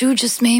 you just made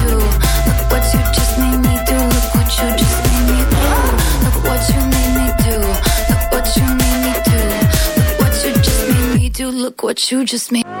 What you just made.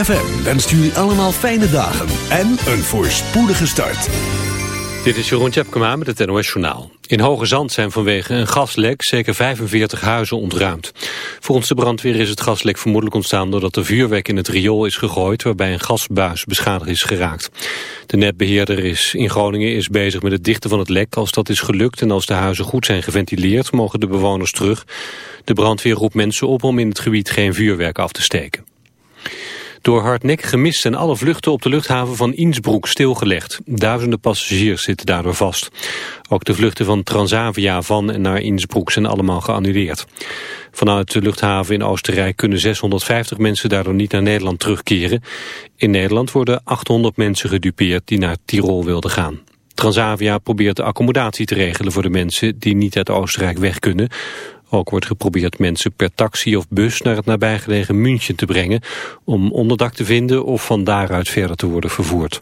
ZFM wenst jullie allemaal fijne dagen en een voorspoedige start. Dit is Jeroen Tjepkema met het NOS Journaal. In Hoge Zand zijn vanwege een gaslek zeker 45 huizen ontruimd. Volgens de brandweer is het gaslek vermoedelijk ontstaan... doordat er vuurwerk in het riool is gegooid... waarbij een gasbuis beschadigd is geraakt. De netbeheerder is in Groningen is bezig met het dichten van het lek. Als dat is gelukt en als de huizen goed zijn geventileerd... mogen de bewoners terug. De brandweer roept mensen op om in het gebied geen vuurwerk af te steken. Door hardnekkig gemist zijn alle vluchten op de luchthaven van Innsbruck stilgelegd. Duizenden passagiers zitten daardoor vast. Ook de vluchten van Transavia van en naar Innsbruck zijn allemaal geannuleerd. Vanuit de luchthaven in Oostenrijk kunnen 650 mensen daardoor niet naar Nederland terugkeren. In Nederland worden 800 mensen gedupeerd die naar Tirol wilden gaan. Transavia probeert de accommodatie te regelen voor de mensen die niet uit Oostenrijk weg kunnen. Ook wordt geprobeerd mensen per taxi of bus naar het nabijgelegen München te brengen... om onderdak te vinden of van daaruit verder te worden vervoerd.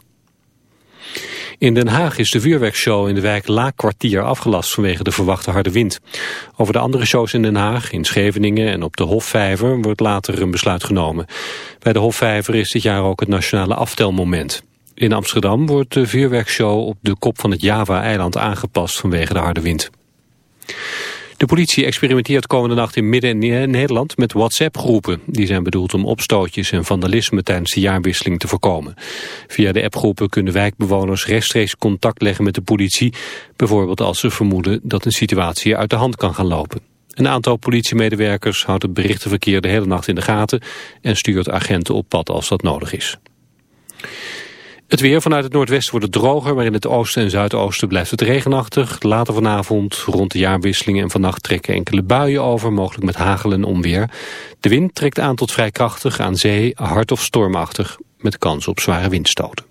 In Den Haag is de vuurwerkshow in de wijk Laakkwartier afgelast vanwege de verwachte harde wind. Over de andere shows in Den Haag, in Scheveningen en op de Hofvijver wordt later een besluit genomen. Bij de Hofvijver is dit jaar ook het nationale aftelmoment. In Amsterdam wordt de vuurwerkshow op de kop van het Java-eiland aangepast vanwege de harde wind. De politie experimenteert komende nacht in Midden-Nederland met WhatsApp-groepen. Die zijn bedoeld om opstootjes en vandalisme tijdens de jaarwisseling te voorkomen. Via de appgroepen kunnen wijkbewoners rechtstreeks contact leggen met de politie. Bijvoorbeeld als ze vermoeden dat een situatie uit de hand kan gaan lopen. Een aantal politiemedewerkers houdt het berichtenverkeer de hele nacht in de gaten... en stuurt agenten op pad als dat nodig is. Het weer vanuit het noordwesten wordt het droger, maar in het oosten en zuidoosten blijft het regenachtig. Later vanavond, rond de jaarwisseling en vannacht trekken enkele buien over, mogelijk met hagel en onweer. De wind trekt aan tot vrij krachtig, aan zee hard of stormachtig, met kans op zware windstoten.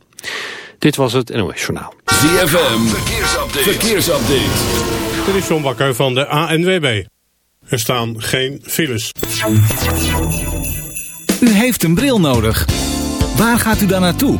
Dit was het NOS Journaal. ZFM, verkeersupdate. verkeersupdate. Dit is John Bakker van de ANWB. Er staan geen files. U heeft een bril nodig. Waar gaat u dan naartoe?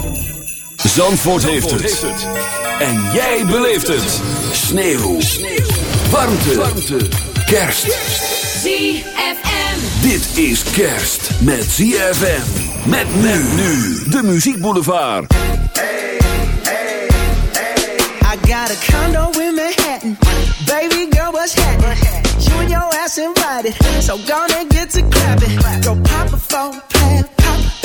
Zandvoort, heeft, het. En jij beleeft het. Sneeuw. Warmte. Warmte. Kerst. ZFM. Dit is kerst met ZFM. Met men nu. De Muziek Boulevard. I got a condo in Manhattan. Baby girl, what's happening? You and your ass invited. So gonna get to clapping. Go pop a plan. Pop,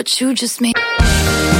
What you just made.